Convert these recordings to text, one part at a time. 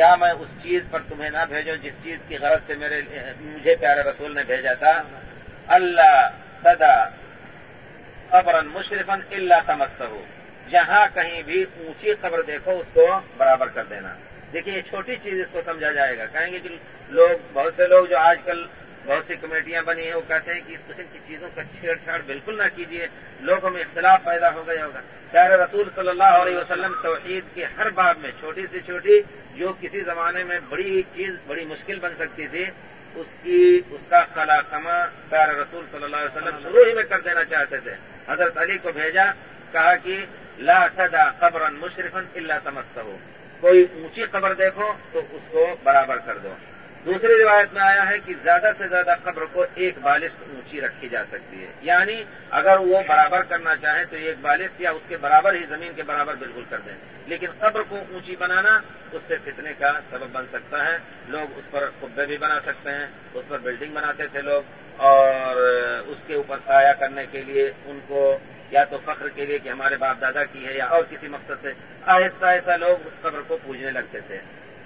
کیا میں اس چیز پر تمہیں نہ بھیجوں جس چیز کی غرض سے میرے مجھے پیارے رسول نے بھیجا تھا؟ اللہ سدا قبر مشرفن اللہ تمست ہو جہاں کہیں بھی اونچی قبر دیکھو، اس کو برابر کر دینا۔ دیکھیے، یہ چھوٹی چیز اس کو سمجھا جائے گا۔ کہیں گے کہ لوگ، بہت سے لوگ جو آج کل بہت سی کمیٹیاں بنی ہیں، وہ کہتے ہیں کہ اس قسم کی چیزوں کا چھیڑ چھاڑ بالکل نہ کیجیے لوگوں میں اختلاف پیدا ہو گیا ہوگا۔ پیارے رسول صلی اللہ علیہ وسلم، توحید کے ہر باب میں، چھوٹی سے چھوٹی، جو کسی زمانے میں بڑی چیز، بڑی مشکل بن سکتی تھی، اس کی، اس کا خلا کما پیارے رسول صلی اللہ علیہ وسلم شروع ہی میں کر دینا چاہتے تھے۔ حضرت علی کو بھیجا، کہا کہ لا تدا قبر مشرفن اللہ تمست ہو کوئی اونچی قبر دیکھو تو اس کو برابر کر دو۔ دوسری روایت میں آیا ہے کہ زیادہ سے زیادہ قبر کو ایک بالشت اونچی رکھی جا سکتی ہے۔ یعنی اگر وہ برابر کرنا چاہے تو ایک بالشت یا اس کے برابر ہی زمین کے برابر بالکل کر دیں۔ لیکن قبر کو اونچی بنانا اس سے فتنے کا سبب بن سکتا ہے۔ لوگ اس پر خبے بھی بنا سکتے ہیں، اس پر بلڈنگ بناتے تھے لوگ۔ اور اس کے اوپر سایہ کرنے کے لیے ان کو یا تو فخر کے لیے کہ ہمارے باپ دادا کی ہے یا اور کسی مقصد سے آہستہ آہستہ لوگ اس قبر کو پوجنے لگتے تھے۔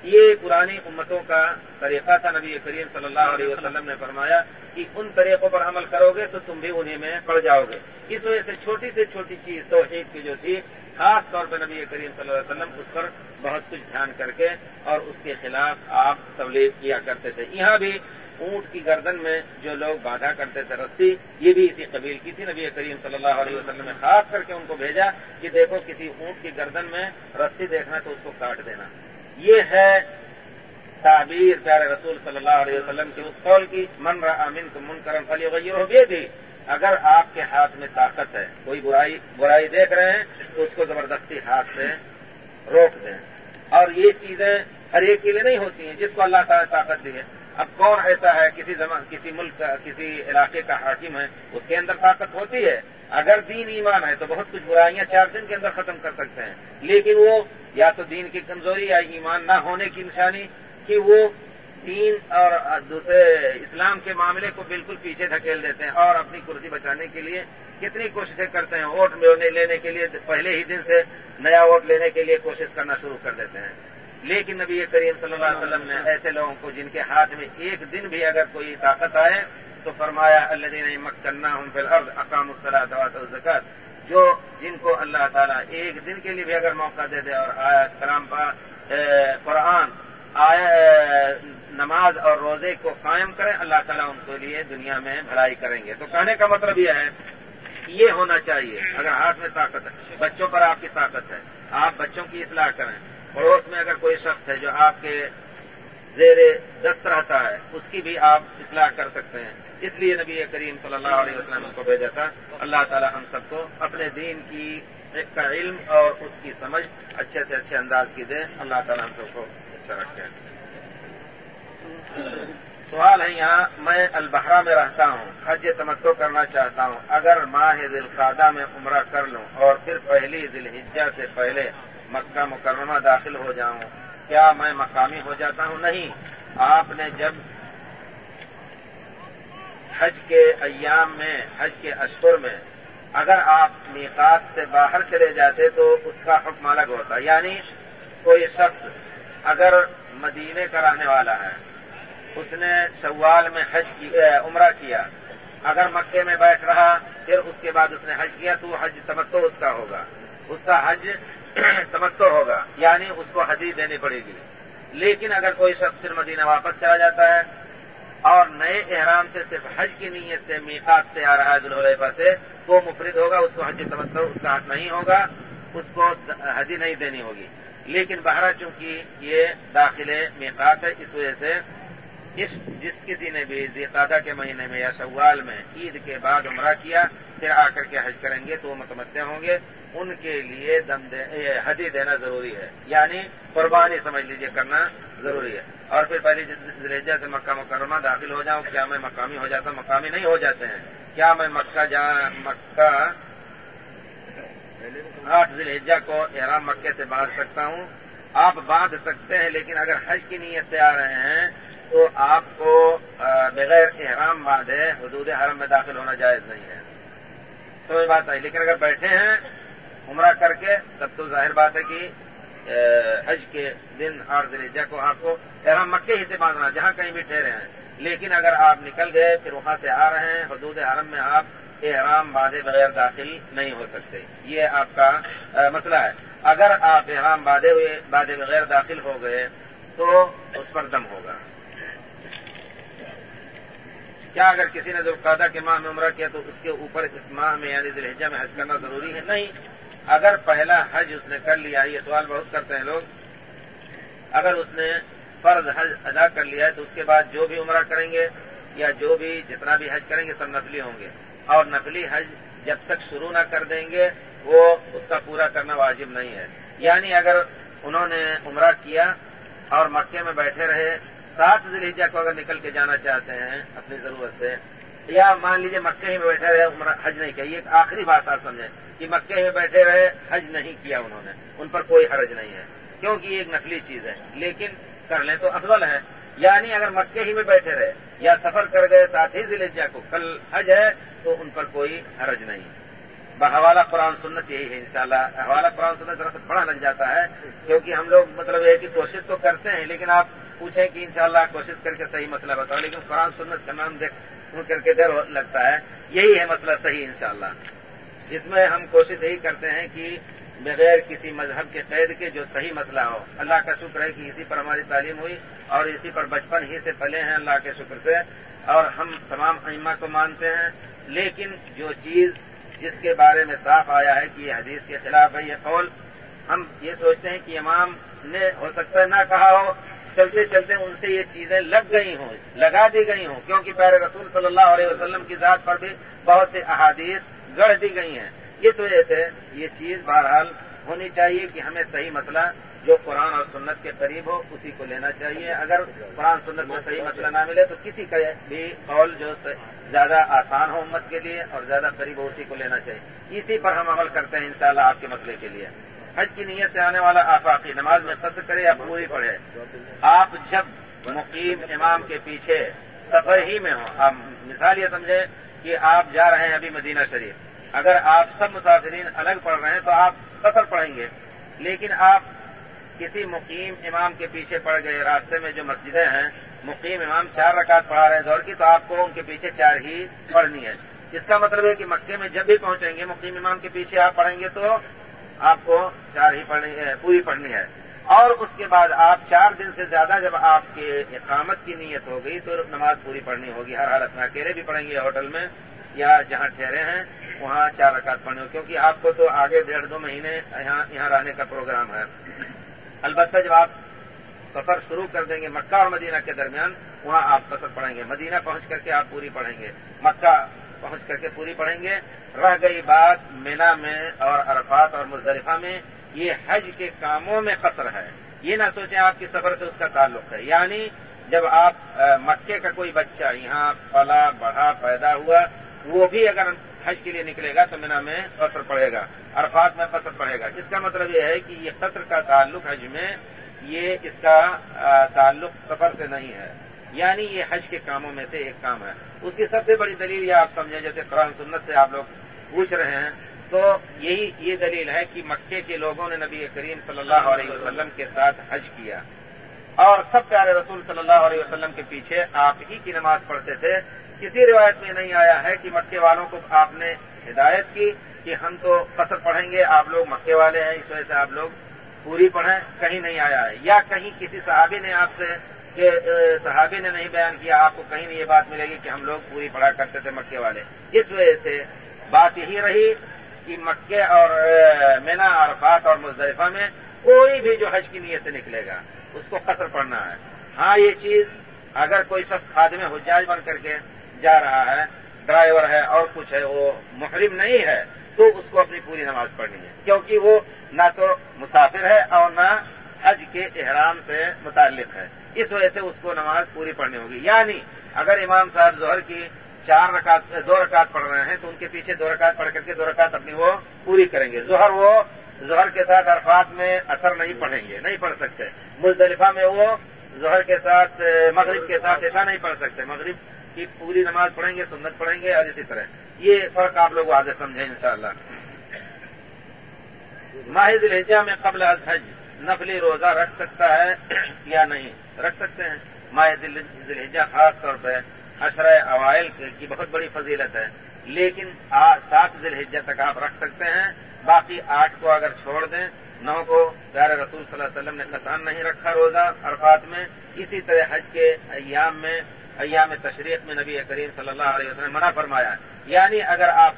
یہ پرانی امتوں کا طریقہ تھا، نبی کریم صلی اللہ علیہ وسلم نے فرمایا کہ ان طریقوں پر عمل کرو گے تو تم بھی انہیں میں پڑ جاؤ گے۔ اس وجہ سے چھوٹی سے چھوٹی چیز توحید کی جو تھی، خاص طور پہ نبی کریم صلی اللہ علیہ وسلم اس پر بہت کچھ دھیان کر کے اور اس کے خلاف آپ تبلیغ کیا کرتے تھے۔ یہاں بھی اونٹ کی گردن میں جو لوگ باندھا کرتے تھے، رسی، یہ بھی اسی قبیل کی تھی۔ نبی کریم صلی اللہ علیہ وسلم نے خاص کر کے ان کو بھیجا کہ دیکھو کسی اونٹ کی گردن میں رسی دیکھنا تو اس کو کاٹ دینا۔ یہ ہے تعبیر پیارے رسول صلی اللہ علیہ وسلم کی اس قول کی، من رہا امن کو من کرم فلی وغیرہ بھی اگر آپ کے ہاتھ میں طاقت ہے، کوئی برائی برائی دیکھ رہے ہیں، تو اس کو زبردستی ہاتھ سے روک دیں۔ اور یہ چیزیں ہر ایک کے لیے نہیں ہوتی ہیں، جس کو اللہ تعالیٰ طاقت دی ہے۔ اب کون ایسا ہے، کسی زمان کسی ملک کا، کسی علاقے کا حاکم ہے، اس کے اندر طاقت ہوتی ہے۔ اگر دین ایمان ہے، تو بہت کچھ برائیاں چار دن کے اندر ختم کر سکتے ہیں۔ لیکن وہ یا تو دین کی کمزوری یا ایمان نہ ہونے کی نشانی کہ وہ دین اور دوسرے اسلام کے معاملے کو بالکل پیچھے دھکیل دیتے ہیں اور اپنی کرسی بچانے کے لیے کتنی کوششیں کرتے ہیں، ووٹ لینے کے لیے پہلے ہی دن سے نیا ووٹ لینے کے لیے کوشش کرنا شروع کر دیتے ہیں۔ لیکن نبی کریم صلی اللہ علیہ وسلم نے ایسے لوگوں کو جن کے ہاتھ میں ایک دن بھی اگر کوئی طاقت آئے تو فرمایا اللہ دین مک کرنا ہوں فی الارض اقام الصلاح دعات جو جن کو اللہ تعالیٰ ایک دن کے لیے بھی اگر موقع دے دے اور آیا کلام پا قرآن آیا نماز اور روزے کو قائم کریں، اللہ تعالیٰ ان کے لیے دنیا میں بھلائی کریں گے۔ تو کہنے کا مطلب یہ ہے، یہ ہونا چاہیے۔ اگر ہاتھ میں طاقت ہے، بچوں پر آپ کی طاقت ہے، آپ بچوں کی اصلاح کریں۔ پڑوس میں اگر کوئی شخص ہے جو آپ کے زیر دست رہتا ہے، اس کی بھی آپ اصلاح کر سکتے ہیں۔ اس لیے نبی کریم صلی اللہ علیہ وسلم کو بھیجا تھا، اللہ تعالی ہم سب کو اپنے دین کی کا علم اور اس کی سمجھ اچھے سے اچھے انداز کی دے۔ اللہ تعالی ہم سب کو اچھا رکھے۔ سوال ہے یہاں، میں البہرا میں رہتا ہوں، حج تمتو کرنا چاہتا ہوں، اگر ماہ ذیل میں عمرہ کر لوں اور پھر پہلی ذیل سے پہلے مکہ مکرمہ داخل ہو جاؤں کیا میں مقامی ہو جاتا ہوں؟ نہیں. آپ نے جب حج کے ایام میں، حج کے اشور میں اگر آپ میقات سے باہر چلے جاتے تو اس کا حکم الگ ہوتا. یعنی کوئی شخص اگر مدینے کا رہنے والا ہے، اس نے شوال میں حج کی عمرہ کیا، اگر مکے میں بیٹھ رہا، پھر اس کے بعد اس نے حج کیا، تو حج تمتو اس کا ہوگا. اس کا حج تمتو ہوگا یعنی اس کو حدیث دینی پڑے گی۔ لیکن اگر کوئی شخص پھر مدینہ واپس چلا جاتا ہے اور نئے احرام سے صرف حج کی نیت سے، میقات سے آ رہا ہے ذوالحلیفہ سے، وہ مفرد ہوگا، اس کو حج تمتو اس کا حق نہیں ہوگا، اس کو حدی نہیں دینی ہوگی۔ لیکن بہرا چونکہ یہ داخل میقات ہے، اس وجہ سے اس جس کسی نے بھی زیادہ کے مہینے میں یا شوال میں عید کے بعد عمرہ کیا، پھر آ کر کے حج کریں گے تو وہ متمدع ہوں گے۔ ان کے لیے دم حدی دینا ضروری ہے۔ یعنی قربانی سمجھ لیجیے کرنا ضروری ہے۔ اور پھر پہلی جس سے مکہ مکرمہ داخل ہو جاؤں، کیا میں مقامی ہو جاتا ہوں؟ مقامی نہیں ہو جاتے ہیں۔ کیا میں مکہ جا، مکہ آٹھ ذلحجہ کو احرام مکے سے باندھ سکتا ہوں؟ آپ باندھ سکتے ہیں، لیکن اگر حج کی نیت سے آ رہے ہیں تو آپ کو بغیر احرام باندھے حدود حرم میں داخل ہونا جائز نہیں ہے۔ سمجھ بات آئی؟ لیکن اگر بیٹھے ہیں، عمرہ کر کے، تب تو ظاہر بات ہے کہ حج کے دن اور دلیجہ کو آپ کو احرام مکے ہی سے باندھنا، جہاں کہیں بھی ٹھہرے ہیں۔ لیکن اگر آپ نکل گئے، پھر وہاں سے آ رہے ہیں، حدود حرم میں آپ احرام باندھے بغیر داخل نہیں ہو سکتے۔ یہ آپ کا مسئلہ ہے۔ اگر آپ احرام باندھے ہوئے باندھے بغیر داخل ہو گئے، تو اس پر دم ہوگا۔ کیا اگر کسی نے ذوالقادہ کے ماہ میں عمرہ کیا تو اس کے اوپر اس ماہ میں یعنی دلحجہ میں حج کرنا ضروری ہے؟ نہیں. اگر پہلا حج اس نے کر لیا، یہ سوال بہت کرتے ہیں لوگ. اگر اس نے فرض حج ادا کر لیا ہے تو اس کے بعد جو بھی عمرہ کریں گے یا جو بھی جتنا بھی حج کریں گے سب نفلی ہوں گے. اور نفلی حج جب تک شروع نہ کر دیں گے، وہ اس کا پورا کرنا واجب نہیں ہے. یعنی اگر انہوں نے عمرہ کیا اور مکے میں بیٹھے رہے سات ذریعہ کو اگر نکل کے جانا چاہتے ہیں اپنی ضرورت سے، یا مان لیجیے مکے ہی میں بیٹھے رہے، عمرہ، حج نہیں کیا، یہ آخری بات آپ سمجھیں کہ مکے ہی میں بیٹھے رہے، حج نہیں کیا انہوں نے، ان پر کوئی حرج نہیں ہے، کیونکہ یہ ایک نقلی چیز ہے۔ لیکن کر لیں تو افضل ہے۔ یعنی اگر مکے ہی میں بیٹھے رہے یا سفر کر گئے ساتھ ہی ضلع کو، کل حج ہے تو ان پر کوئی حرج نہیں۔ بحوالہ قرآن سنت یہی ہے، انشاءاللہ حوالہ قرآن سنت ذرا سے بڑا لگ جاتا ہے، کیونکہ ہم لوگ مطلب یہ کہ کوشش تو کرتے ہیں، لیکن آپ پوچھیں کہ انشاءاللہ کوشش کر کے صحیح مسئلہ بتاؤ، لیکن قرآن سنت کا نام دیکھ کر کے ڈر لگتا ہے۔ یہی ہے مسئلہ صحیح انشاءاللہ۔ اس میں ہم کوشش یہی کرتے ہیں کہ بغیر کسی مذہب کے قید کے جو صحیح مسئلہ ہو، اللہ کا شکر ہے کہ اسی پر ہماری تعلیم ہوئی اور اسی پر بچپن ہی سے پلے ہیں اللہ کے شکر سے۔ اور ہم تمام ائمہ کو مانتے ہیں، لیکن جو چیز جس کے بارے میں صاف آیا ہے کہ یہ حدیث کے خلاف ہے، یہ قول، ہم یہ سوچتے ہیں کہ امام نے ہو سکتا ہے نہ کہا ہو چلتے چلتے ان سے یہ چیزیں لگ گئی ہوں، لگا دی گئی ہوں، کیونکہ پیر رسول صلی اللہ علیہ وسلم کی ذات پر بھی بہت سے احادیث گڑھ دی گئی ہیں۔ اس وجہ سے یہ چیز بہرحال ہونی چاہیے کہ ہمیں صحیح مسئلہ جو قرآن اور سنت کے قریب ہو، اسی کو لینا چاہیے۔ اگر قرآن سنت میں صحیح مسئلہ نہ ملے تو کسی کا بھی قول جو زیادہ آسان ہو امت کے لیے اور زیادہ قریب ہو، اسی کو لینا چاہیے۔ اسی پر ہم عمل کرتے ہیں انشاءاللہ شاء آپ کے مسئلے کے لیے۔ حج کی نیت سے آنے والا آفاقی نماز میں قصر کرے یا پوری پڑھے، آپ جب مقیم امام کے پیچھے سفر ہی میں ہوں آپ مثال یہ سمجھیں کہ آپ جا رہے ہیں ابھی مدینہ شریف۔ اگر آپ سب مسافرین الگ پڑھ رہے ہیں تو آپ قصر پڑھیں گے، لیکن آپ کسی مقیم امام کے پیچھے پڑ گئے راستے میں جو مسجدیں ہیں، مقیم امام چار رکعت پڑھا رہے ہیں زور کی، تو آپ کو ان کے پیچھے چار ہی پڑھنی ہے۔ اس کا مطلب ہے کہ مکے میں جب بھی پہنچیں گے، مقیم امام کے پیچھے آپ پڑھیں گے تو آپ کو چار ہی پڑھنی پوری پڑھنی ہے۔ اور اس کے بعد آپ چار دن سے زیادہ جب آپ کے اقامت کی نیت ہو گئی تو نماز پوری پڑھنی ہوگی۔ ہر حالت میں اکیلے بھی پڑھیں گے ہوٹل میں یا جہاں ٹھہرے ہیں، وہاں چار رکعت پڑھنے ہو کیونکہ آپ کو تو آگے ڈیڑھ دو مہینے یہاں یہاں رہنے کا پروگرام ہے۔ البتہ جب آپ سفر شروع کر دیں گے مکہ اور مدینہ کے درمیان، وہاں آپ قصر پڑھیں گے۔ مدینہ پہنچ کر کے آپ پوری پڑھیں گے۔ مکہ پہنچ کر کے پوری پڑھیں گے۔ رہ گئی بات مینا میں اور عرفات اور مزدلفہ میں۔ یہ حج کے کاموں میں قصر ہے۔ یہ نہ سوچیں آپ کی سفر سے اس کا تعلق ہے۔ یعنی جب آپ مکے کا کوئی بچہ یہاں پلا بڑھا پیدا ہوا، وہ بھی اگر حج کے لیے نکلے گا تو مینا میں قصر پڑے گا۔ عرفات میں قصر پڑے گا۔ اس کا مطلب یہ ہے کہ یہ قصر کا تعلق حج میں، یہ اس کا تعلق سفر سے نہیں ہے۔ یعنی یہ حج کے کاموں میں سے ایک کام ہے۔ اس کی سب سے بڑی دلیل یہ آپ سمجھیں، جیسے قرآن سنت سے آپ لوگ پوچھ رہے ہیں، تو یہی، یہ دلیل ہے کہ مکے کے لوگوں نے نبی کریم صلی اللہ علیہ وسلم کے ساتھ حج کیا۔ اور سب پیارے رسول صلی اللہ علیہ وسلم کے پیچھے آپ ہی کی نماز پڑھتے تھے۔ کسی روایت میں نہیں آیا ہے کہ مکے والوں کو آپ نے ہدایت کی کہ ہم تو قصر پڑھیں گے، آپ لوگ مکے والے ہیں، اس وجہ سے آپ لوگ پوری پڑھیں، کہیں نہیں آیا ہے۔ یا کہیں کسی صحابی نے آپ سے کہ صحابی نے نہیں بیان کیا، آپ کو کہیں نہیں یہ بات ملے گی کہ ہم لوگ پوری پڑھا کرتے تھے مکے والے۔ اس وجہ سے بات یہی رہی کہ مکے اور مینا، عرفات اور مزدلفہ میں کوئی بھی جو حج کی نیت سے نکلے گا، اس کو قصر پڑنا ہے۔ ہاں یہ چیز اگر کوئی شخص خادم حجاج بن کر کے جا رہا ہے، ڈرائیور ہے اور کچھ ہے، وہ محرم نہیں ہے، تو اس کو اپنی پوری نماز پڑھنی ہے۔ کیونکہ وہ نہ تو مسافر ہے اور نہ حج کے احرام سے متعلق ہے۔ اس وجہ سے اس کو نماز پوری پڑھنی ہوگی۔ یعنی اگر امام صاحب ظہر کی چار رکعت، دو رکعت پڑھ رہے ہیں تو ان کے پیچھے دو رکعت پڑھ کر کے دو رکعت اپنی وہ پوری کریں گے۔ ظہر وہ ظہر کے ساتھ عرفات میں اثر نہیں پڑھیں گے، نہیں پڑھ سکتے۔ مزدلفہ میں وہ ظہر کے ساتھ، مغرب کے ساتھ ایسا نہیں پڑھ سکتے۔ مغرب کی پوری نماز پڑھیں گے، سنت پڑھیں گے اور اسی طرح۔ یہ فرق آپ لوگ واضح سمجھیں انشاءاللہ۔ شاء اللہ ماہد الحجہ میں قبل از حج۔ نفلی روزہ رکھ سکتا ہے یا نہیں؟ رکھ سکتے ہیں۔ ماہ ذلحجہ خاص طور پہ اشرۂ اوائل کی بہت بڑی فضیلت ہے۔ لیکن سات ذلحجہ تک آپ رکھ سکتے ہیں۔ باقی آٹھ کو اگر چھوڑ دیں، نو کو پیارے رسول صلی اللہ علیہ وسلم نے قطان نہیں رکھا روزہ عرفات میں۔ اسی طرح حج کے ایام میں، ایام تشریق میں نبی کریم صلی اللہ علیہ وسلم نے منع فرمایا یعنی اگر آپ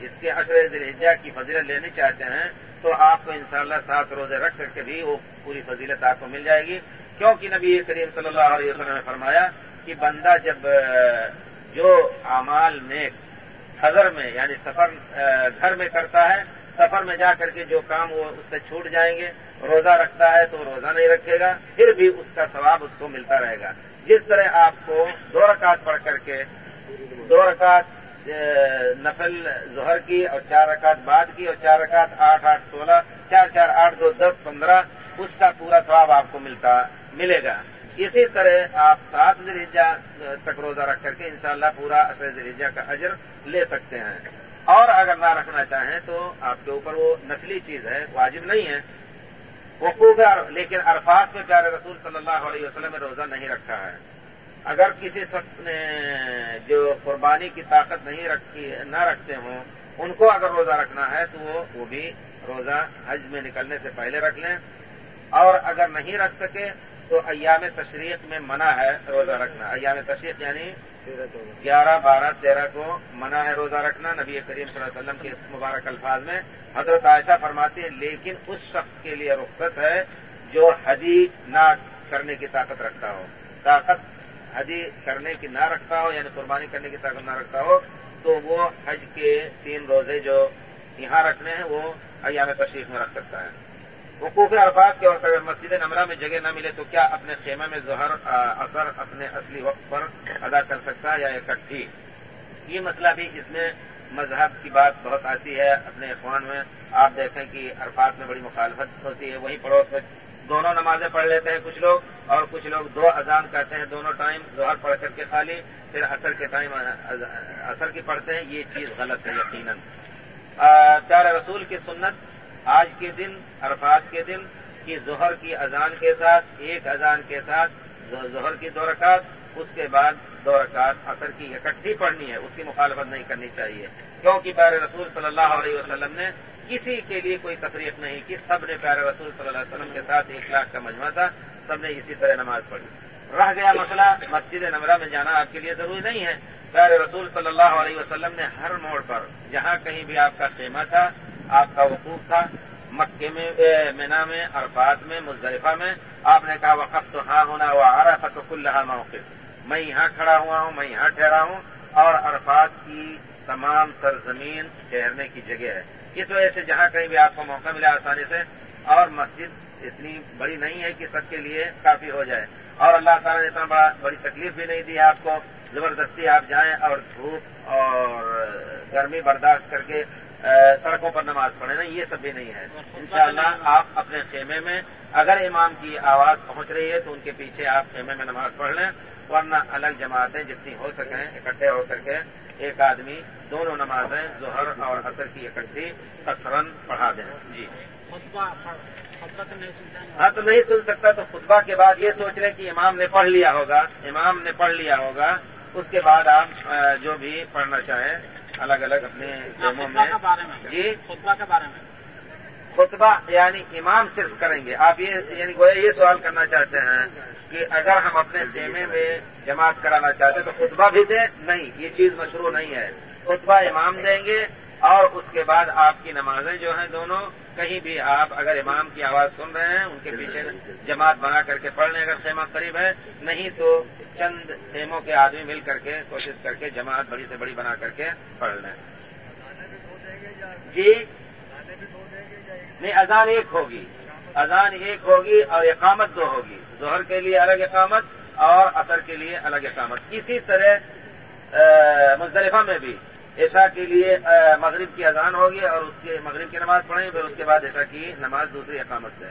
اس کے عشر ذلحجہ کی فضیلت لینی چاہتے ہیں تو آپ کو انشاءاللہ سات روزے رکھ کر کے بھی وہ پوری فضیلت آپ کو مل جائے گی۔ کیونکہ نبی کریم صلی اللہ علیہ وسلم نے فرمایا کہ بندہ جب جو اعمال نیک حضر میں یعنی سفر گھر میں کرتا ہے، سفر میں جا کر کے جو کام وہ اس سے چھوٹ جائیں گے، روزہ رکھتا ہے تو روزہ نہیں رکھے گا، پھر بھی اس کا ثواب اس کو ملتا رہے گا۔ جس طرح آپ کو دو رکعت پڑھ کر کے، دو رکعت نفل ظہر کی اور چار رکعت بعد کی اور چار رکعت آٹھ آٹھ سولہ، چار چار آٹھ دو دس پندرہ، اس کا پورا ثواب آپ کو ملتا، ملے گا۔ اسی طرح آپ سات ذریجہ تک روزہ رکھ کر کے انشاءاللہ پورا اصل ذریجہ کا اجر لے سکتے ہیں۔ اور اگر نہ رکھنا چاہیں تو آپ کے اوپر وہ نسلی چیز ہے، واجب نہیں ہے۔ وقوف لیکن عرفات میں پیارے رسول صلی اللہ علیہ وسلم نے روزہ نہیں رکھا ہے۔ اگر کسی شخص نے جو قربانی کی طاقت نہیں رکھی نہ رکھتے ہوں، ان کو اگر روزہ رکھنا ہے تو وہ وہ بھی روزہ حج میں نکلنے سے پہلے رکھ لیں۔ اور اگر نہیں رکھ سکے تو ایام تشریق میں منع ہے روزہ رکھنا۔ ایام تشریق یعنی گیارہ، بارہ، تیرہ کو منع ہے روزہ رکھنا۔ نبی کریم صلی اللہ علیہ وسلم کے مبارک الفاظ میں حضرت عائشہ فرماتی ہے لیکن اس شخص کے لیے رخصت ہے جو حدی نہ کرنے کی طاقت رکھتا ہو۔ طاقت حدی کرنے کی نہ رکھتا ہو یعنی قربانی کرنے کی طاقت نہ رکھتا ہو، تو وہ حج کے تین روزے جو یہاں رکھنے ہیں، وہ ایام تشریف میں رکھ سکتا ہے۔ وقوف عرفات کے وقت اگر مسجد نمرہ میں جگہ نہ ملے تو کیا اپنے خیمہ میں ظہر اثر اپنے اصلی وقت پر ادا کر سکتا ہے یا اکٹھی؟ یہ مسئلہ بھی اس میں مذہب کی بات بہت آتی ہے۔ اپنے اخوان میں آپ دیکھیں کہ عرفات میں بڑی مخالفت ہوتی ہے، وہیں پڑوس میں دونوں نمازیں پڑھ لیتے ہیں کچھ لوگ اور کچھ لوگ دو اذان کہتے ہیں، دونوں ٹائم ظہر پڑھ کر کے خالی، پھر اثر کے ٹائم اثر کی پڑھتے ہیں، یہ چیز غلط ہے یقیناً۔ پیارے رسول کی سنت، آج کے دن، عرفات کے دن کی ظہر کی اذان کے ساتھ، ایک اذان کے ساتھ ظہر کی دو رکعت، اس کے بعد دو رکعت اثر کی اکٹھی پڑھنی ہے، اس کی مخالفت نہیں کرنی چاہیے۔ کیونکہ پیارے رسول صلی اللہ علیہ وسلم نے کسی کے لیے کوئی تفریق نہیں کی، سب نے پیارے رسول صلی اللہ علیہ وسلم کے ساتھ ایک لاکھ کا مجمع تھا، سب نے اسی طرح نماز پڑھی۔ رہ گیا مسئلہ، مسجد نمرہ میں جانا آپ کے لیے ضروری نہیں ہے۔ پیارے رسول صلی اللہ علیہ وسلم نے ہر موڑ پر، جہاں کہیں بھی آپ کا خیمہ تھا، آپ کا وقوف تھا مکے میں مینا میں، عرفات میں، مزدلفہ میں، آپ نے کہا وقف تو ہاں ہونا وہ آ رہا تھا تو کل رہا موقف۔ میں یہاں کھڑا ہوا ہوں، میں یہاں ٹھہرا ہوں اور عرفات کی تمام سرزمین ٹھہرنے کی جگہ ہے۔ اس وجہ سے جہاں کہیں بھی آپ کو موقع ملا آسانی سے، اور مسجد اتنی بڑی نہیں ہے کہ سب کے لیے کافی ہو جائے۔ اور اللہ تعالیٰ نے اتنا بڑا، بڑی تکلیف بھی نہیں دی آپ کو۔ زبردستی آپ جائیں اور دھوپ اور گرمی برداشت کر کے سڑکوں پر نماز پڑھے نا یہ سب بھی نہیں ہے۔ انشاءاللہ آپ اپنے خیمے میں اگر امام کی آواز پہنچ رہی ہے تو ان کے پیچھے آپ خیمے میں نماز پڑھ لیں، ورنہ الگ جماعتیں جتنی ہو سکیں، اکٹھے ہو کر کے ایک آدمی دونوں نمازیں ظہر اور اثر کی اکٹھی کثرن پڑھا دیں۔ جی۔ ہاں تو نہیں سن سکتا۔ تو خطبہ کے بعد یہ سوچ لیں کہ امام نے پڑھ لیا ہوگا امام نے پڑھ لیا ہوگا۔ اس کے بعد آپ جو بھی پڑھنا چاہیں الگ الگ اپنے جموں میں۔ جی؟ خطبہ کے بارے میں۔ خطبہ یعنی امام صرف کریں گے۔ آپ یہ یعنی گویا یہ سوال کرنا چاہتے ہیں کہ اگر ہم اپنے خیمے میں جماعت کرانا چاہتے ہیں تو خطبہ بھی دیں؟ نہیں، یہ چیز مشروع نہیں ہے۔ خطبہ امام دیں گے اور اس کے بعد آپ کی نمازیں جو ہیں دونوں، کہیں بھی آپ اگر امام کی آواز سن رہے ہیں، ان کے پیچھے جماعت بنا کر کے پڑھ لیں اگر خیمہ قریب ہے۔ نہیں تو چند خیموں کے آدمی مل کر کے کوشش کر کے جماعت بڑی سے بڑی بنا کر کے پڑھ لیں۔ جی؟ نہیں، اذان ایک ہوگی۔ اذان ایک ہوگی اور اقامت دو ہوگی۔ ظہر کے لیے الگ اقامت اور اثر کے لیے الگ اقامت۔ اسی طرح مزدلفہ میں بھی عشاء کے لیے مغرب کی اذان ہوگی اور اس کے مغرب کی نماز پڑھیں، پھر اس کے بعد عشاء کی نماز دوسری اقامت سے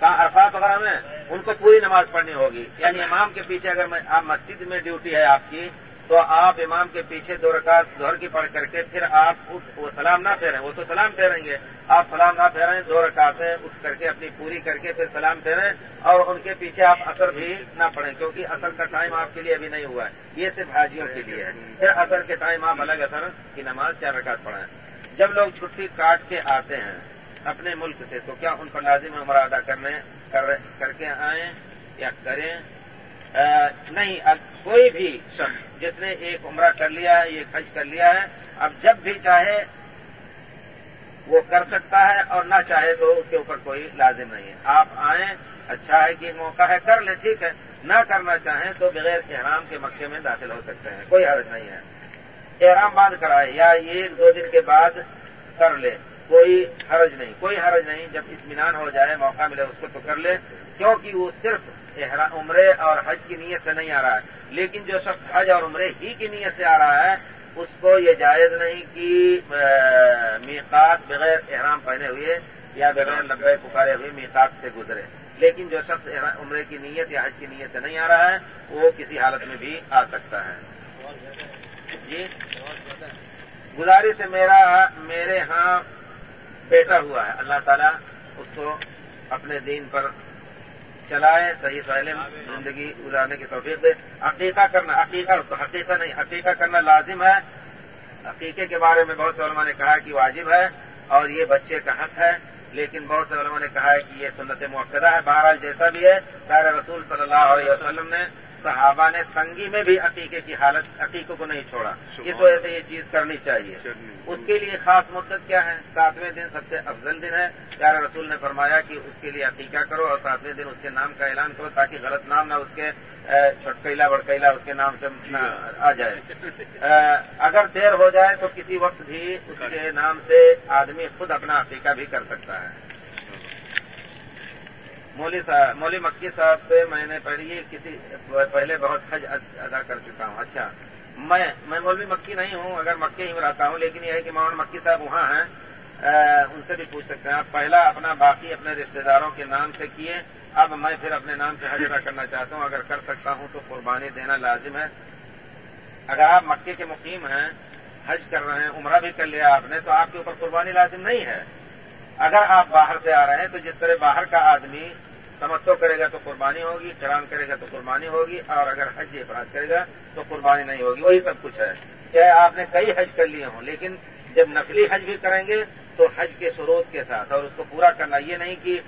کہاں عرفات وغیرہ میں؟ ان کو پوری نماز پڑھنی ہوگی۔ یعنی امام کے پیچھے اگر آپ مسجد میں ڈیوٹی ہے آپ کی تو آپ امام کے پیچھے دو رکعت ظہر کی پڑھ کر کے پھر آپ وہ سلام نہ پھیریں، وہ تو سلام پھیریں گے۔ آپ سلام نہ پھیریں، دو رکعتیں اٹھ کر کے اپنی پوری کر کے پھر سلام پھیریں اور ان کے پیچھے آپ اثر بھی نہ پڑھیں، کیونکہ اثر کا ٹائم آپ کے لیے ابھی نہیں ہوا ہے۔ یہ صرف حاجیوں کے لیے ہے۔ پھر اثر کے ٹائم آپ الگ اثر کی نماز چار رکعت پڑھیں۔ جب لوگ چھٹی کاٹ کے آتے ہیں اپنے ملک سے، تو کیا ان پر لازم عمرہ ادا کرنے کر کے آئیں یا کریں؟ نہیں، اب کوئی بھی شخص، جس نے ایک عمرہ کر لیا ہے یہ خرچ کر لیا ہے، اب جب بھی چاہے وہ کر سکتا ہے اور نہ چاہے تو اس کے اوپر کوئی لازم نہیں ہے۔ آپ آئیں اچھا ہے کہ موقع ہے، کر لیں، ٹھیک ہے۔ نہ کرنا چاہیں تو بغیر احرام کے مکے میں داخل ہو سکتے ہیں، کوئی حرج نہیں ہے۔ احرام باندھ کرائے یا ایک دو دن کے بعد کر لے کوئی حرج نہیں، کوئی حرج نہیں۔ جب اطمینان ہو جائے، موقع ملے، اس کو تو کر لے کیونکہ وہ صرف عمرے اور حج کی نیت سے نہیں آ رہا ہے۔ لیکن جو شخص حج اور عمرے ہی کی نیت سے آ رہا ہے، اس کو یہ جائز نہیں کہ میقات بغیر احرام پہنے ہوئے یا بغیر نبے پکارے ہوئے میقات سے گزرے۔ لیکن جو شخص عمرے کی نیت یا حج کی نیت سے نہیں آ رہا ہے، وہ کسی حالت میں بھی آ سکتا ہے۔ جی؟ گزارش سے میرا، میرے ہاں بیٹا ہوا ہے۔ اللہ تعالیٰ اس کو اپنے دین پر چلائے، صحیح سالم زندگی گزارنے کی توفیق دے۔ عقیقہ کرنا عقیقہ حقیقہ نہیں عقیقہ کرنا لازم ہے۔ عقیقے کے بارے میں بہت سے علماء نے کہا کہ واجب ہے اور یہ بچے کا حق ہے، لیکن بہت سے علماء نے کہا ہے کہ یہ سنت موقع ہے۔ بہرحال جیسا بھی ہے، پیارے رسول صلی اللہ علیہ وسلم نے صحابہ نے تنگی میں بھی عقیقے کی حالت عقیقوں کو نہیں چھوڑا۔ اس وجہ سے یہ چیز کرنی چاہیے۔ اس کے لیے خاص مدت کیا ہے؟ ساتویں دن سب سے افضل دن ہے۔ پیارے رسول نے فرمایا کہ اس کے لیے عقیقہ کرو اور ساتویں دن اس کے نام کا اعلان کرو تاکہ غلط نام نہ اس کے چھٹکیلا بڑکیلا اس کے نام سے آ جائے۔ اگر دیر ہو جائے تو کسی وقت بھی اس کے نام سے آدمی خود اپنا عقیقہ بھی کر سکتا ہے۔ مولی صاحب مولی مکی صاحب سے میں نے پہلے کسی پہلے بہت حج ادا کر چکا ہوں۔ اچھا۔ میں میں مولوی مکی نہیں ہوں، اگر مکے ہی میں رہتا ہوں، لیکن یہ ہے کہ مولانا مکی صاحب وہاں ہیں۔ ان سے بھی پوچھ سکتے ہیں۔ آپ پہلا اپنا باقی اپنے رشتے داروں کے نام سے کیے۔ اب میں پھر اپنے نام سے حج ادا کرنا چاہتا ہوں۔ اگر کر سکتا ہوں تو قربانی دینا لازم ہے۔ اگر آپ مکے کے مقیم ہیں، حج کر رہے ہیں، عمرہ بھی کر لیا آپ نے، تو آپ کے اوپر قربانی لازم نہیں ہے۔ اگر آپ باہر سے آ رہے ہیں، تو جس طرح باہر کا آدمی تمتو کرے گا تو قربانی ہوگی کران کرے گا تو قربانی ہوگی، اور اگر حج افراد کرے گا تو قربانی نہیں ہوگی، وہی سب کچھ ہے۔ چاہے آپ نے کئی حج کر لیے ہوں، لیکن جب نقلی حج بھی کریں گے تو حج کے سروت کے ساتھ، اور اس کو پورا کرنا یہ نہیں کہ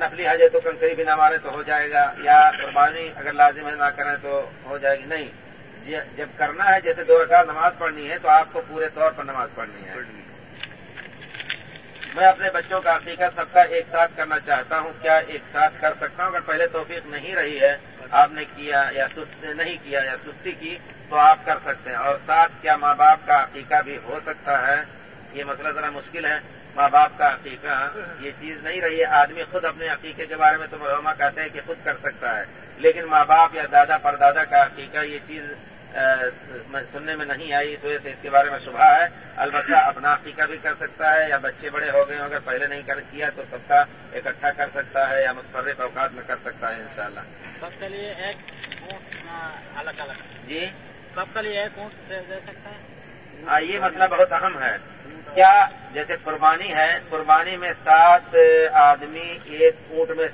نقلی حج ہے تو کنکری بھی نہ مارے تو ہو جائے گا، یا قربانی اگر لازم ہے نہ کریں تو ہو جائے گی، نہیں۔ جی، جب کرنا ہے، جیسے دو رکعت نماز پڑھنی ہے تو آپ کو پورے طور پر نماز پڑھنی ہے۔ میں اپنے بچوں کا عقیقہ سب کا ایک ساتھ کرنا چاہتا ہوں، کیا ایک ساتھ کر سکتا ہوں؟ اگر پہلے توفیق نہیں رہی ہے، آپ نے کیا یا سست نہیں کیا یا سستی کی، تو آپ کر سکتے ہیں۔ اور ساتھ کیا ماں باپ کا عقیقہ بھی ہو سکتا ہے؟ یہ مسئلہ ذرا مشکل ہے۔ ماں باپ کا عقیقہ، یہ چیز نہیں رہی ہے۔ آدمی خود اپنے عقیقے کے بارے میں تو مرحمہ کہتے ہیں کہ خود کر سکتا ہے، لیکن ماں باپ یا دادا پر دادا کا عقیقہ، یہ چیز سننے میں نہیں آئی اس وجہ سے اس کے بارے میں شبہ ہے۔ البتہ اپنا عقیقہ بھی کر سکتا ہے یا بچے بڑے ہو گئے اگر پہلے نہیں کر کیا تو سب کا اکٹھا کر سکتا ہے یا متفرق اوقات میں کر سکتا ہے انشاءاللہ۔ سب کے لیے ایک الگ الگ۔ جی؟ سب کے لیے ایک اونٹ دے سکتا ہے؟ یہ مسئلہ بہت اہم ہے۔ کیا جیسے قربانی ہے قربانی میں سات آدمی ایک اونٹ میں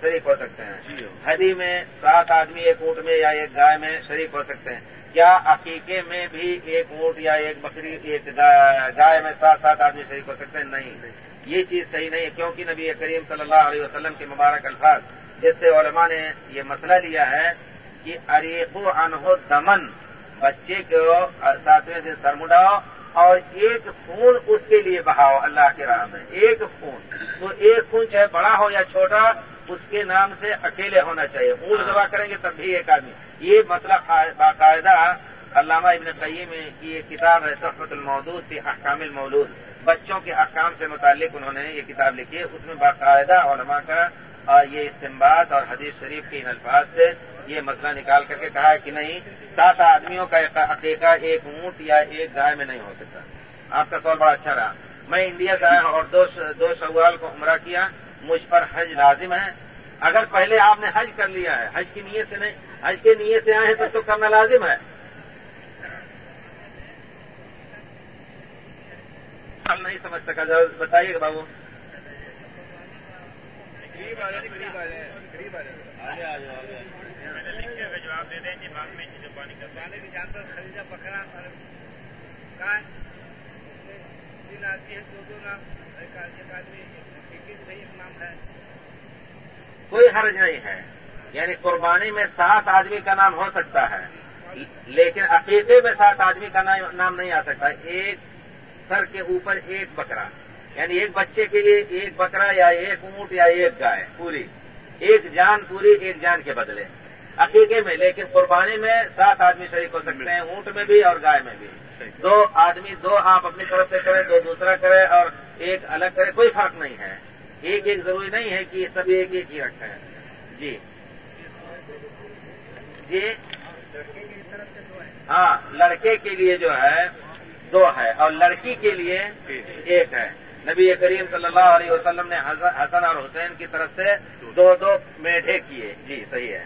شریک ہو سکتے ہیں۔ ہدی میں سات آدمی ایک اونٹ میں یا ایک گائے میں شریک ہو سکتے ہیں۔ کیا عقیقے میں بھی ایک اونٹ یا ایک بکری ایک گائے میں سات سات آدمی شریک ہو سکتے ہیں؟ نہیں۔ یہ چیز صحیح نہیں ہے کیونکہ نبی کریم صلی اللہ علیہ وسلم کے مبارک الفاظ جس سے علماء نے یہ مسئلہ لیا ہے کہ اریق و انہو دمن بچے کو ساتویں سے سر مڈاؤ اور ایک خون اس کے لیے بہاؤ اللہ کے راہ میں۔ ایک خون۔ تو ایک خون چاہے بڑا ہو یا چھوٹا اس کے نام سے اکیلے ہونا چاہیے۔ اونٹ دبا کریں گے تب بھی ایک آدمی۔ یہ مسئلہ باقاعدہ علامہ ابن قیم کی ایک کتاب ہے تحفت المودود تھی احکام المولود۔ بچوں کے احکام سے متعلق انہوں نے یہ کتاب لکھی ہے۔ اس میں باقاعدہ علماء کا یہ استعمال اور حدیث شریف کے ان الفاظ سے یہ مسئلہ نکال کر کے کہا کہ نہیں سات آدمیوں کا عقیقہ ایک اونٹ یا ایک گائے میں نہیں ہو سکتا۔ آپ کا سوال بڑا اچھا رہا۔ میں انڈیا سے آیا اور دو دو سوال کو عمرہ کیا۔ مجھ پر حج لازم ہے۔ اگر پہلے آپ نے حج کر لیا ہے حج کی نیت سے نہیں حج کے نیت سے آئے ہیں تو, تو کرنا لازم ہے۔ ہم نہیں سمجھ سکا۔ بتائیے گا بابو۔ آ آ آ جواب دے دیں بعد میں جو پانی کا پانی بھی جانور خریدا بکرا گائے تین آتی ہے دو دو نام ایک آدمی ایک نام ہے۔ کوئی حرج نہیں ہے۔ یعنی قربانی میں سات آدمی کا نام ہو سکتا ہے۔ لیکن عقیقے میں سات آدمی کا نام نہیں آ سکتا۔ ایک سر کے اوپر ایک بکرا۔ یعنی ایک بچے کے لیے ایک بکرا یا ایک اونٹ یا ایک گائے پوری۔ ایک جان پوری ایک جان کے بدلے۔ عقیقے میں، لیکن قربانی میں سات آدمی شریک ہو سکتے ہیں، اونٹ میں بھی اور گائے میں بھی۔ دو آدمی، دو آپ اپنی طرف سے کریں، دو دوسرا کرے اور ایک الگ کرے کوئی فرق نہیں ہے۔ ایک ایک ضروری نہیں ہے کہ سب ایک ایک ہی رکھیں۔ جی۔ جی۔ ہاں لڑکے کے لیے جو ہے، دو ہے اور لڑکی کے لیے ایک ہے۔ نبی کریم صلی اللہ علیہ وسلم نے حسن اور حسین کی طرف سے دو دو میڈھے کیے۔ جی صحیح ہے۔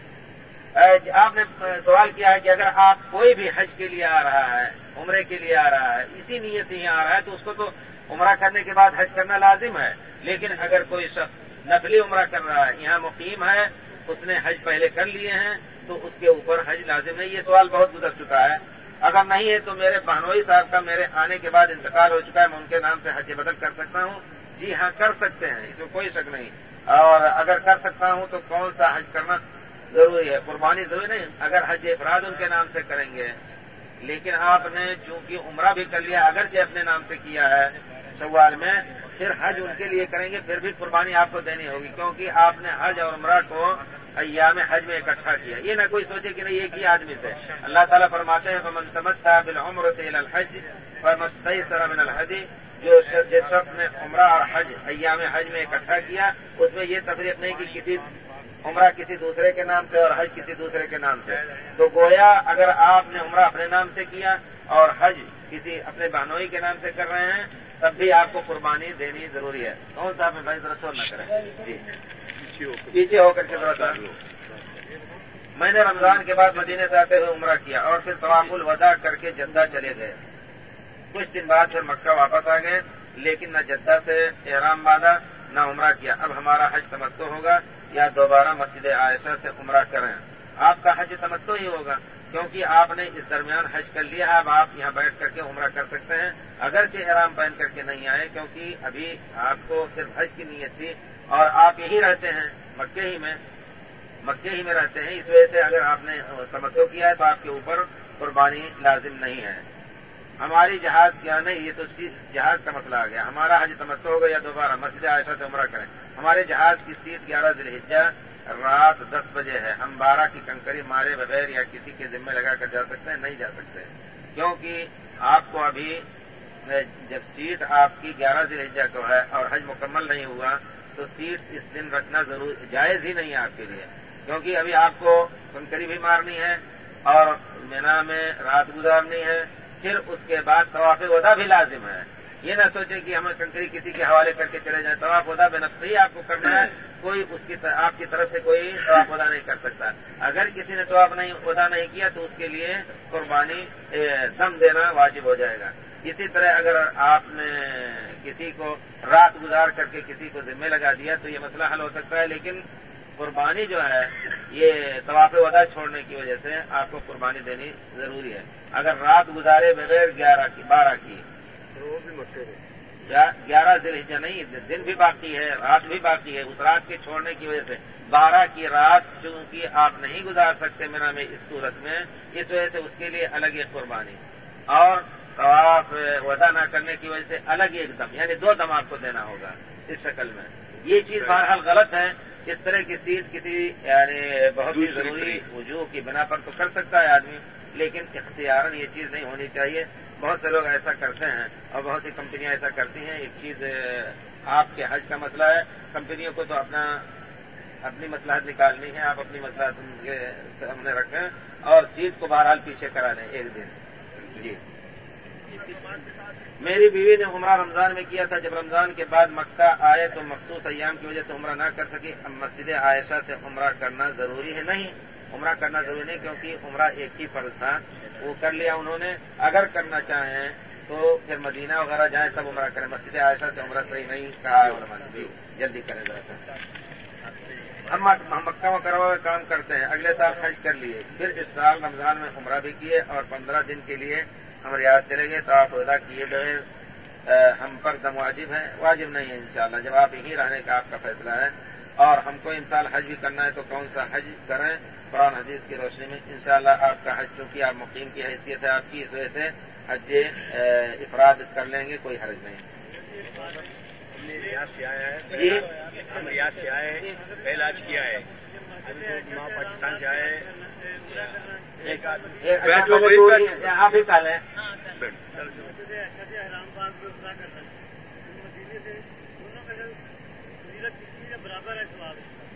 جی، آپ نے سوال کیا ہے کہ اگر آپ کوئی بھی حج کے لیے آ رہا ہے، عمرے کے لیے آ رہا ہے، اسی نیت ہی آ رہا ہے، تو اس کو تو عمرہ کرنے کے بعد حج کرنا لازم ہے۔ لیکن اگر کوئی شخص نقلی عمرہ کر رہا ہے، یہاں مقیم ہے، اس نے حج پہلے کر لیے ہیں، تو اس کے اوپر حج لازم نہیں یہ سوال بہت گزر چکا ہے۔ اگر نہیں ہے تو میرے بہنوئی صاحب کا میرے آنے کے بعد انتقال ہو چکا ہے، میں ان کے نام سے حج بدل کر سکتا ہوں۔ جی ہاں کر سکتے ہیں، اس میں کوئی شک نہیں۔ اور اگر کر سکتا ہوں تو کون سا حج کرنا ضروری ہے، قربانی ضروری نہیں، اگر حج افراد ان کے نام سے کریں گے۔ لیکن آپ نے چونکہ عمرہ بھی کر لیا، اگرچہ اپنے نام سے کیا ہے شوال میں، پھر حج ان کے لیے کریں گے، پھر بھی قربانی آپ کو دینی ہوگی۔ کیونکہ آپ نے حج اور عمرہ کو ایام حج میں اکٹھا کیا۔ یہ نہ کوئی سوچے کہ نہیں، ایک ہی آدمی سے۔ اللہ تعالیٰ فرماتے ہیں سمجھتا بالعمر سے الحج فرمستئی سر من الحج جو جس شخص نے عمرہ اور حج ایام حج میں اکٹھا کیا، اس میں یہ تفریق نہیں کہ کسی عمرہ کسی دوسرے کے نام سے اور حج کسی دوسرے کے نام سے۔ تو گویا اگر آپ نے عمرہ اپنے نام سے کیا اور حج کسی اپنے بہنوئی کے نام سے کر رہے ہیں، تب بھی آپ کو قربانی دینی ضروری ہے۔ کون سا آپ بھائی رسول نہ کریں۔ جی۔ پیچھے ہو کر کے ذرا میں نے رمضان کے بعد مدینے سے آتے ہوئے عمرہ کیا اور پھر ثواب الوداع کر کے جدہ چلے گئے۔ کچھ دن بعد پھر مکہ واپس آ گئے، لیکن نہ جدہ سے احرام باندھا، نہ عمرہ کیا۔ اب ہمارا حج تمتو ہوگا۔ یا دوبارہ مسجد عائشہ سے عمرہ کریں۔ آپ کا حج تمتو ہی ہوگا، کیونکہ آپ نے اس درمیان حج کر لیا، اب آپ یہاں بیٹھ کر کے عمرہ کر سکتے ہیں۔ اگرچہ احرام پہن کر کے نہیں آئے، کیونکہ ابھی آپ کو صرف حج کی نیت تھی۔ اور آپ یہی رہتے ہیں مکے ہی میں مکے ہی میں رہتے ہیں۔ اس وجہ سے اگر آپ نے تمتو کیا ہے تو آپ کے اوپر قربانی لازم نہیں ہے۔ ہماری جہاز کیا نہیں، یہ تو جہاز کا مسئلہ آ گیا۔ ہمارا حج تمتو ہوگا یا دوبارہ مسجد عائشہ سے عمرہ کریں۔ ہمارے جہاز کی سیٹ گیارہ ذلحجہ رات دس بجے ہے۔ ہم بارہ کی کنکری مارے بغیر یا کسی کے ذمہ لگا کر جا سکتے ہیں، نہیں جا سکتے۔ کیونکہ آپ کو ابھی جب سیٹ آپ کی گیارہ ذلحجہ کو ہے اور حج مکمل نہیں ہوا، تو سیٹ اس دن رکھنا ضرور جائز ہی نہیں ہے آپ کے لیے۔ کیونکہ ابھی آپ کو کنکری بھی مارنی ہے اور مینا میں رات گزارنی ہے، پھر اس کے بعد طواف ودا بھی لازم ہے۔ یہ نہ سوچیں کہ ہمیں کنکری کسی کے حوالے کر کے چلے جائیں، طواف ودا بے نفس ہی آپ کو کرنا ہے، کوئی اس کی آپ کی طرف سے کوئی طواف ودا نہیں کر سکتا۔ اگر کسی نے طواف نہیں ودا نہیں کیا تو اس کے لیے قربانی دم دینا واجب ہو جائے گا۔ اسی طرح اگر آپ نے کسی کو رات گزار کر کے کسی کو ذمہ لگا دیا تو یہ مسئلہ حل ہو سکتا ہے، لیکن قربانی جو ہے، یہ طواف ودا چھوڑنے کی وجہ سے آپ کو قربانی دینی ضروری ہے۔ اگر رات گزارے بغیر گیارہ کی بارہ کی گیارہ سے نہیں، دن بھی باقی ہے، رات بھی باقی ہے۔ اس رات کے چھوڑنے کی وجہ سے بارہ کی رات چونکہ آپ نہیں گزار سکتے میرا میں اس صورت میں، اس وجہ سے اس کے لیے الگ ایک قربانی۔ اور طواف ودا نہ کرنے کی وجہ سے الگ ایک دم یعنی دو دم آپ کو دینا ہوگا اس شکل میں۔ یہ چیز بہرحال غلط ہے۔ اس طرح کی سیٹ کسی یعنی بہت ہی ضروری وجوہ کی بنا پر تو کر سکتا ہے آدمی، لیکن اختیار یہ چیز نہیں ہونی چاہیے۔ بہت سے لوگ ایسا کرتے ہیں اور بہت سی کمپنیاں ایسا کرتی ہیں، ایک چیز آپ کے حج کا مسئلہ ہے، کمپنیوں کو تو اپنا، اپنی مسئلہ نکالنی ہے، آپ اپنی مسئلہ سامنے رکھیں اور سیٹ کو بہرحال پیچھے کرا لیں ایک دن۔ جی۔ میری بیوی نے عمرہ رمضان میں کیا تھا، جب رمضان کے بعد مکہ آئے تو مخصوص ایام کی وجہ سے عمرہ نہ کر سکی۔ اب مسجد عائشہ سے عمرہ کرنا ضروری ہے، نہیں۔ عمرہ کرنا ضروری نہیں، کیونکہ عمرہ ایک ہی فرض تھا۔ وہ کر لیا انہوں نے۔ اگر کرنا چاہیں تو پھر مدینہ وغیرہ جائیں، تب عمرہ کریں۔ مسجد عائشہ سے عمرہ صحیح نہیں کہا ہے علماء نے۔ جی جلدی کریں ذرا سا۔ ہم مکہ مکرمہ میں کام کرتے ہیں۔ اگلے سال حج کر لیے۔ پھر اس سال رمضان میں عمرہ بھی کیے اور پندرہ دن کے لیے ہم ریاض چلے گئے تو آپ ادا کیے گئے ہم پر دم واجب ہیں۔ واجب نہیں ہے انشاءاللہ۔ جب آپ یہیں رہنے کا آپ کا فیصلہ ہے اور ہم کو ان سال حج بھی کرنا ہے، تو کون سا حج کریں؟ قرآن حدیث کی روشنی میں انشاءاللہ شاء آپ کا حج چونکہ آپ مقیم کی حیثیت ہے آپ کی اس وجہ سے حج افراد کر لیں گے کوئی حرج نہیں۔ ریاض سے آیا ہے جی۔ ہم ریاض سے آئے ہیں پہلا آج کیا ہے۔ پاکستان سے آئے آپ ہی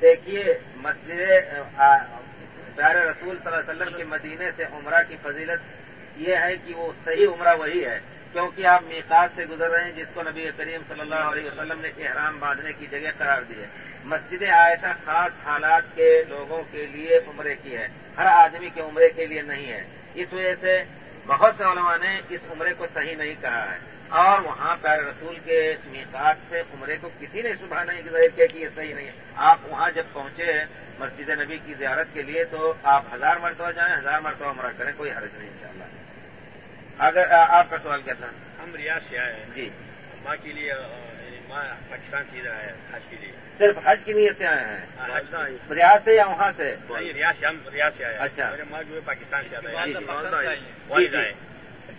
دیکھیے مسجد پیارے رسول صلی اللہ علیہ وسلم کے مدینے سے عمرہ کی فضیلت یہ ہے کہ وہ صحیح عمرہ وہی ہے، کیونکہ آپ میقات سے گزر رہے ہیں، جس کو نبی کریم صلی اللہ علیہ وسلم نے احرام باندھنے کی جگہ قرار دی ہے۔ مسجد عائشہ خاص حالات کے لوگوں کے لیے عمرے کی ہے۔ ہر آدمی کے عمرے کے لیے نہیں ہے۔ اس وجہ سے بہت سے علماء نے اس عمرے کو صحیح نہیں کہا ہے۔ اور وہاں پیر رسول کے میقات سے عمرے کو کسی نے صبح نہیں ظاہر کیا کہ یہ صحیح نہیں ہے۔ آپ وہاں جب پہنچے مسجد نبی کی زیارت کے لیے تو آپ ہزار مرتبہ جائیں ہزار مرتبہ عمرہ کریں کوئی حرج نہیں انشاءاللہ اگر آپ کا سوال کیا تھا؟ ہم ریاض سے آئے ہیں۔ جی۔ ماں کے لیے ماں پاکستان سے آئے حج کے لیے۔ صرف حج کی نیت سے آئے ہیں؟ ہاں، ریاض سے یا وہاں سے؟ ریاض سے ہم ریاض سے آئے اچھا۔ میرے ماں جو ہے پاکستان سے جی، ہے۔ جی۔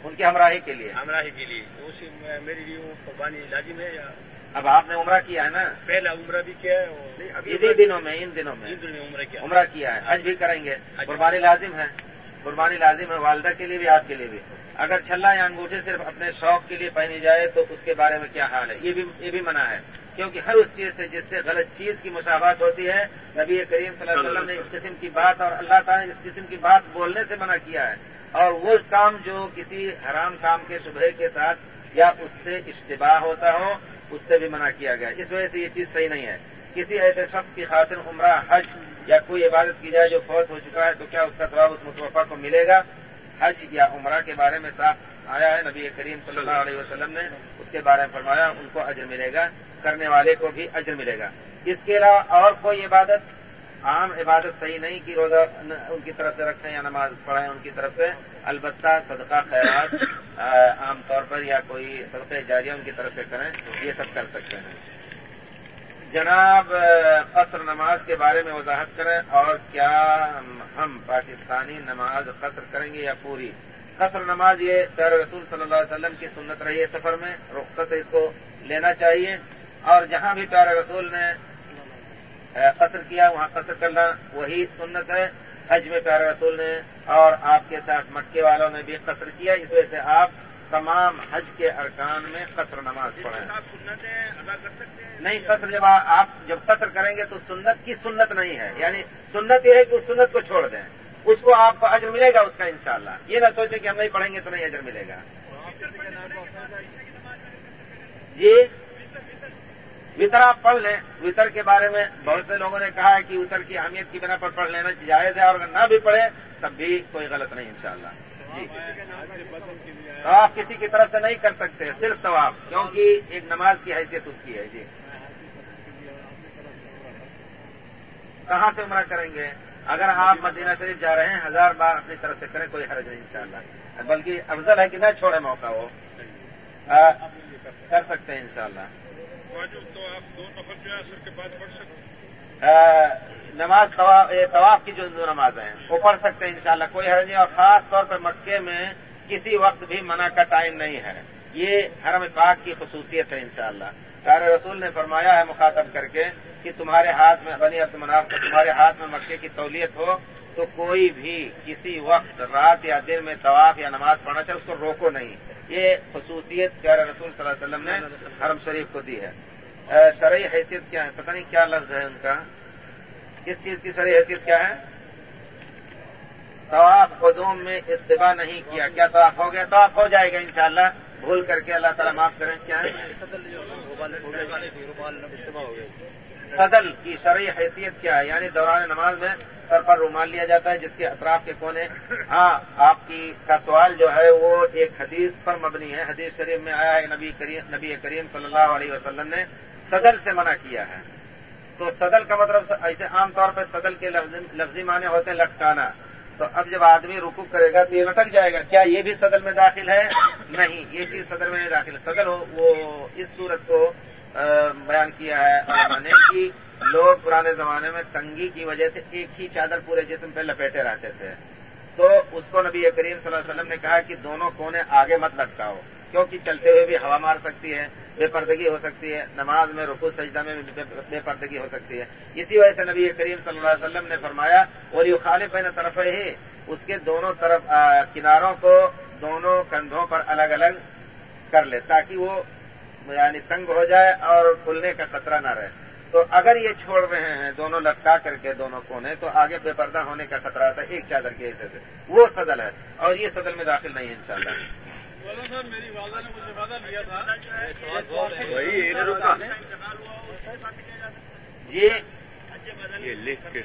ان کی ہمراہی کے لیے۔ ہمراہی کے لیے۔ میری لیے وہ قربانی لازم ہے یا اب آپ نے عمرہ کیا ہے نا؟ پہلا عمرہ بھی کیا ہے اسی دنوں میں ان دنوں میں۔ عمرہ کیا عمرہ کیا ہے۔ حج بھی کریں گے۔ قربانی لازم ہے۔ قربانی لازم ہے والدہ کے لیے بھی آپ کے لیے بھی۔ اگر چھلا یا انگوٹھے صرف اپنے شوق کے لیے پہنی جائے تو اس کے بارے میں کیا حال ہے؟ یہ بھی یہ بھی منع ہے۔ کیونکہ ہر اس چیز سے جس سے غلط چیز کی مشابات ہوتی ہے نبی کریم صلی اللہ علیہ وسلم نے اس قسم کی بات اور اللہ تعالیٰ نے اس قسم کی بات بولنے سے منع کیا ہے۔ اور وہ کام جو کسی حرام کام کے شبہ کے ساتھ یا اس سے اشتباہ ہوتا ہو اس سے بھی منع کیا گیا۔ اس وجہ سے یہ چیز صحیح نہیں ہے۔ کسی ایسے شخص کی خاطر عمرہ، حج یا کوئی عبادت کی جائے جو فوت ہو چکا ہے، تو کیا اس کا ثواب اس متوفع کو ملے گا؟ حج یا عمرہ کے بارے میں صاف آیا ہے۔ نبی کریم صلی اللہ علیہ وسلم نے اس کے بارے میں فرمایا، ان کو اجر ملے گا، کرنے والے کو بھی اجر ملے گا۔ اس کے علاوہ اور کوئی عبادت عام عبادت صحیح نہیں کہ روزہ ان کی طرف سے رکھیں یا نماز پڑھیں ان کی طرف سے، البتہ صدقہ خیرات عام طور پر یا کوئی صدقہ جاریہ ان کی طرف سے کریں، یہ سب کر سکتے ہیں۔ جناب قصر نماز کے بارے میں وضاحت کریں اور کیا ہم پاکستانی نماز قصر کریں گے یا پوری؟ قصر نماز یہ پیر رسول صلی اللہ علیہ وسلم کی سنت رہی ہے سفر میں، رخصت اس کو لینا چاہیے۔ اور جہاں بھی پیارے رسول نے قصر کیا وہاں قصر کرنا وہی سنت ہے حج میں پیارے رسول نے اور آپ کے ساتھ مکے والوں نے بھی قصر کیا اس وجہ سے آپ تمام حج کے ارکان میں قصر نماز پڑھیں۔ نہیں قصر جب آپ جب قصر کریں گے تو سنت کی سنت نہیں ہے۔ یعنی سنت یہ ہے کہ اس سنت کو چھوڑ دیں۔ اس کو آپ کو اجر ملے گا اس کا انشاءاللہ۔ یہ نہ سوچیں کہ ہم نہیں پڑھیں گے تو نہیں اجر ملے گا۔ جی؟ وطر آپ پڑھ لیں۔ وطر کے بارے میں بہت سے لوگوں نے کہا ہے کہ وطر کی اہمیت کی بنا پر پڑھ لینا جائز ہے اور اگر نہ بھی پڑھے تب بھی کوئی غلط نہیں انشاءاللہ۔ جی۔ طواف کسی کی طرف سے نہیں کر سکتے، صرف طواف، کیونکہ ایک نماز کی حیثیت اس کی ہے۔ جی۔ کہاں سے عمرہ کریں گے؟ اگر آپ مدینہ شریف جا رہے ہیں، ہزار بار اپنی طرف سے کریں، کوئی حرج نہیں انشاءاللہ۔ بلکہ افضل ہے کہ نہ چھوڑے موقع ہو۔ کر سکتے ہیں انشاءاللہ۔ تو آپ دو جو ہے اثر کے بعد پڑھ سکتے نماز طواف کی جو نماز ہیں، وہ پڑھ سکتے ہیں انشاءاللہ، کوئی حرج نہیں، اور خاص طور پر مکے میں کسی وقت بھی منع کا ٹائم نہیں ہے۔ یہ حرم پاک کی خصوصیت ہے انشاءاللہ۔ شاء رسول نے فرمایا ہے مخاطب کر کے کہ تمہارے ہاتھ میں بنی عبد مناف کو تمہارے ہاتھ میں مکے کی تولیت ہو تو کوئی بھی کسی وقت رات یا دن میں طواف یا نماز پڑھنا چاہے، اس کو روکو نہیں۔ یہ خصوصیت پیارے رسول صلی اللہ علیہ وسلم نے حرم شریف کو دی ہے۔ شرعی حیثیت کیا ہے؟ پتہ نہیں کیا لفظ ہے ان کا۔ کس چیز کی شرعی حیثیت کیا ہے؟ طواف قدوم میں اتباع نہیں کیا۔ کیا طواف ہو گیا؟ طواف ہو جائے گا انشاءاللہ۔ بھول کر کے اللہ تعالیٰ معاف کریں۔ کیا ہے؟ صدل کی شرعی حیثیت کیا ہے؟ یعنی دوران نماز میں سر پر رومال لیا جاتا ہے، جس کے اطراف کے کونے۔ ہاں آپ کی کا سوال جو ہے، وہ ایک حدیث پر مبنی ہے۔ حدیث شریف میں آیا ہے، نبی کریم نبی کریم صلی اللہ علیہ وسلم نے صدل سے منع کیا ہے۔ تو صدل کا مطلب ایسے عام طور پہ صدل کے لفظی معنی ہوتے ہیں لٹکانا۔ تو اب جب آدمی رکو کرے گا تو یہ لٹک جائے گا۔ کیا یہ بھی صدر میں داخل ہے؟ نہیں، یہ چیز صدر میں نہیں داخل صدر ہو، وہ اس صورت کو بیان کیا ہے علماء نے کہ لوگ پرانے زمانے میں تنگی کی وجہ سے ایک ہی چادر پورے جسم پہ لپیٹے رہتے تھے۔ تو اس کو نبی کریم صلی اللہ علیہ وسلم نے کہا کہ دونوں کونے آگے مت لٹکاؤ، کیونکہ چلتے ہوئے بھی ہوا مار سکتی ہے، بے پردگی ہو سکتی ہے، نماز میں رکو سجدہ میں بے پردگی ہو سکتی ہے۔ اسی وجہ سے نبی کریم صلی اللہ علیہ وسلم نے فرمایا اور یہ خالف بین طرف ہی۔ اس کے دونوں طرف کناروں کو دونوں کندھوں پر الگ الگ کر لے تاکہ وہ یعنی تنگ ہو جائے اور کھلنے کا خطرہ نہ رہے۔ تو اگر یہ چھوڑ رہے ہیں دونوں لٹکا کر کے دونوں کونے تو آگے بے پردہ ہونے کا خطرہ آتا ہے۔ ایک چادر کے حصے سے۔ وہ صدل ہے۔ اور یہ صدل میں داخل نہیں ہے انشاءاللہ۔ میری والدہ نے مجھے وعدہ لیا تھا۔ جی۔ لکھ کے۔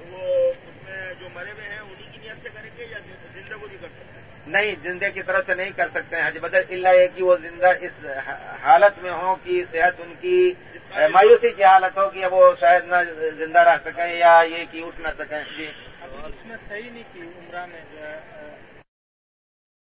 وہ اس میں جو مرے ہوئے ہیں انہیں کی نیت سے کریں گے یا زندہ کو نہیں کر سکتے نہیں، زندے کی طرف سے نہیں کر سکتے ہیں۔ حج بدل اللہ یہ کہ وہ زندہ اس حالت میں ہوں کہ صحت ان کی مایوسی کی حالت ہو کہ وہ شاید نہ زندہ رہ سکیں یا یہ کہ اٹھ نہ سکیں۔ جی۔ اس میں صحیح نہیں کی عمرہ میں جو ہے